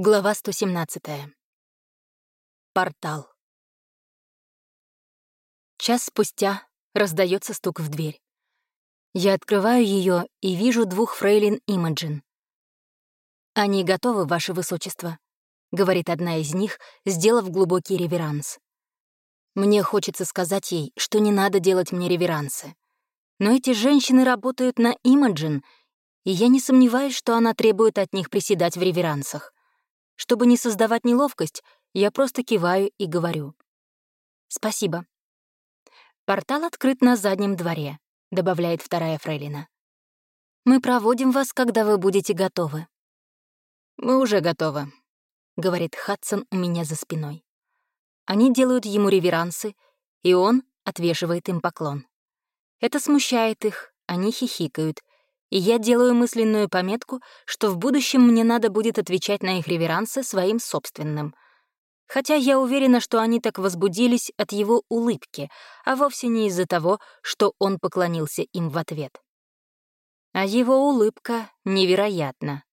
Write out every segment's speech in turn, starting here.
Глава 117. Портал. Час спустя раздается стук в дверь. Я открываю ее и вижу двух фрейлин Имаджин. «Они готовы, Ваше Высочество», — говорит одна из них, сделав глубокий реверанс. Мне хочется сказать ей, что не надо делать мне реверансы. Но эти женщины работают на Имаджин, и я не сомневаюсь, что она требует от них приседать в реверансах. Чтобы не создавать неловкость, я просто киваю и говорю. «Спасибо». «Портал открыт на заднем дворе», — добавляет вторая фрейлина. «Мы проводим вас, когда вы будете готовы». «Мы уже готовы», — говорит Хадсон у меня за спиной. Они делают ему реверансы, и он отвешивает им поклон. Это смущает их, они хихикают, и я делаю мысленную пометку, что в будущем мне надо будет отвечать на их реверансы своим собственным. Хотя я уверена, что они так возбудились от его улыбки, а вовсе не из-за того, что он поклонился им в ответ. А его улыбка невероятна.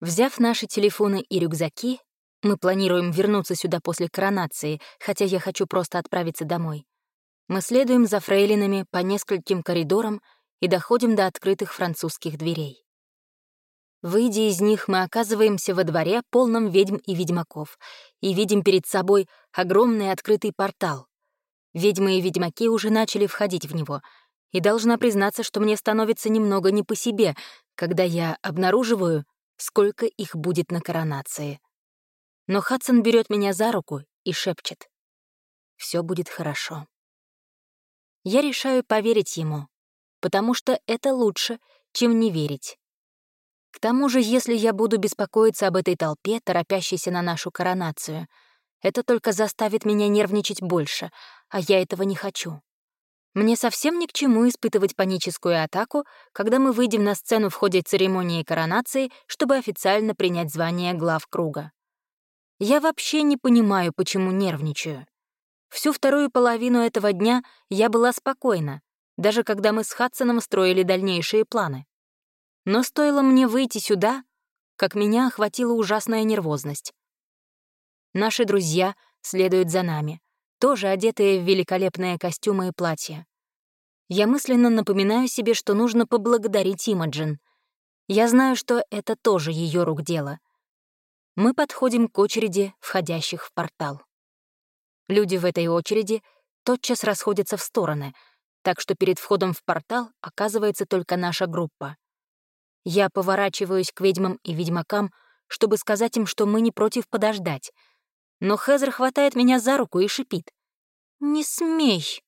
Взяв наши телефоны и рюкзаки, мы планируем вернуться сюда после коронации, хотя я хочу просто отправиться домой. Мы следуем за фрейлинами по нескольким коридорам и доходим до открытых французских дверей. Выйдя из них, мы оказываемся во дворе, полном ведьм и ведьмаков, и видим перед собой огромный открытый портал. Ведьмы и ведьмаки уже начали входить в него, и должна признаться, что мне становится немного не по себе, когда я обнаруживаю, сколько их будет на коронации. Но Хадсон берет меня за руку и шепчет. Все будет хорошо. Я решаю поверить ему, потому что это лучше, чем не верить. К тому же, если я буду беспокоиться об этой толпе, торопящейся на нашу коронацию, это только заставит меня нервничать больше, а я этого не хочу. Мне совсем ни к чему испытывать паническую атаку, когда мы выйдем на сцену в ходе церемонии коронации, чтобы официально принять звание глав круга. Я вообще не понимаю, почему нервничаю. Всю вторую половину этого дня я была спокойна, даже когда мы с Хадсоном строили дальнейшие планы. Но стоило мне выйти сюда, как меня охватила ужасная нервозность. Наши друзья следуют за нами, тоже одетые в великолепные костюмы и платья. Я мысленно напоминаю себе, что нужно поблагодарить Имаджин. Я знаю, что это тоже ее рук дело. Мы подходим к очереди входящих в портал. Люди в этой очереди тотчас расходятся в стороны — так что перед входом в портал оказывается только наша группа. Я поворачиваюсь к ведьмам и ведьмакам, чтобы сказать им, что мы не против подождать. Но Хезер хватает меня за руку и шипит. «Не смей!»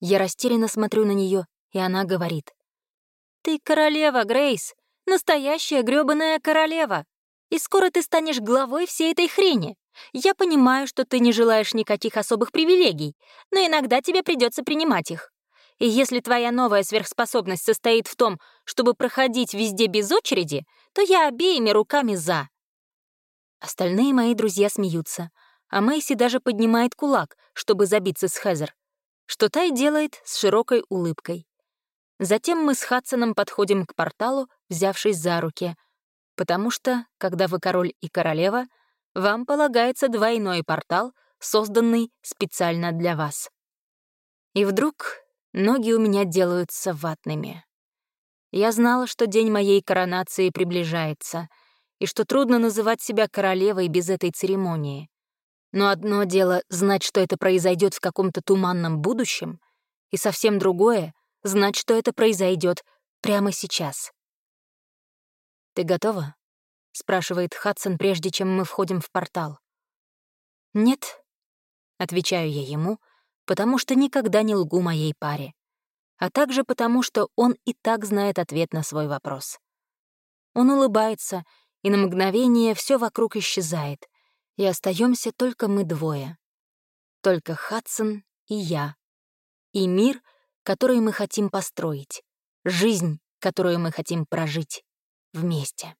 Я растерянно смотрю на нее, и она говорит. «Ты королева, Грейс! Настоящая грёбаная королева! И скоро ты станешь главой всей этой хрени! Я понимаю, что ты не желаешь никаких особых привилегий, но иногда тебе придется принимать их. И если твоя новая сверхспособность состоит в том, чтобы проходить везде без очереди, то я обеими руками за. Остальные мои друзья смеются, а Мэйси даже поднимает кулак, чтобы забиться с Хезер, что та и делает с широкой улыбкой. Затем мы с Хадсоном подходим к порталу, взявшись за руки, потому что, когда вы король и королева, вам полагается двойной портал, созданный специально для вас. И вдруг Ноги у меня делаются ватными. Я знала, что день моей коронации приближается, и что трудно называть себя королевой без этой церемонии. Но одно дело — знать, что это произойдет в каком-то туманном будущем, и совсем другое — знать, что это произойдет прямо сейчас. «Ты готова?» — спрашивает Хадсон, прежде чем мы входим в портал. «Нет», — отвечаю я ему, потому что никогда не лгу моей паре, а также потому, что он и так знает ответ на свой вопрос. Он улыбается, и на мгновение все вокруг исчезает, и остаемся только мы двое. Только Хадсон и я. И мир, который мы хотим построить. Жизнь, которую мы хотим прожить. Вместе.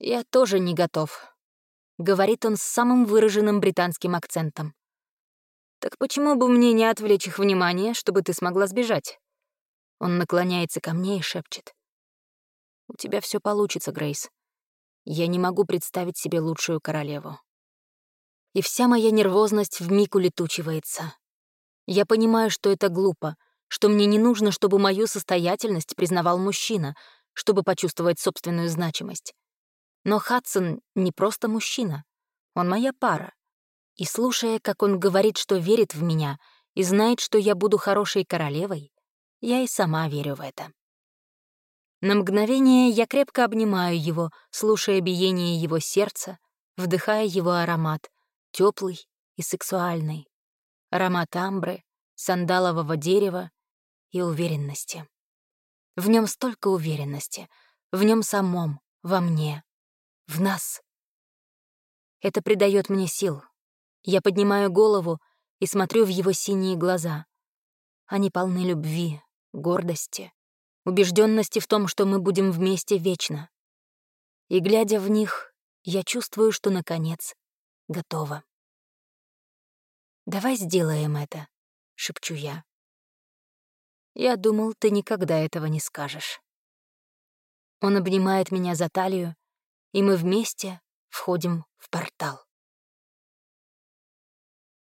«Я тоже не готов», — говорит он с самым выраженным британским акцентом. Так почему бы мне не отвлечь их внимание, чтобы ты смогла сбежать? Он наклоняется ко мне и шепчет. У тебя все получится, Грейс. Я не могу представить себе лучшую королеву. И вся моя нервозность вмиг улетучивается. Я понимаю, что это глупо, что мне не нужно, чтобы мою состоятельность признавал мужчина, чтобы почувствовать собственную значимость. Но Хадсон не просто мужчина, он моя пара. И слушая, как он говорит, что верит в меня и знает, что я буду хорошей королевой, я и сама верю в это. На мгновение я крепко обнимаю его, слушая биение его сердца, вдыхая его аромат, теплый и сексуальный. Аромат амбры, сандалового дерева и уверенности. В нем столько уверенности, в нем самом, во мне, в нас. Это придает мне сил. Я поднимаю голову и смотрю в его синие глаза. Они полны любви, гордости, убежденности в том, что мы будем вместе вечно. И, глядя в них, я чувствую, что, наконец, готова. «Давай сделаем это», — шепчу я. «Я думал, ты никогда этого не скажешь». Он обнимает меня за талию, и мы вместе входим в портал.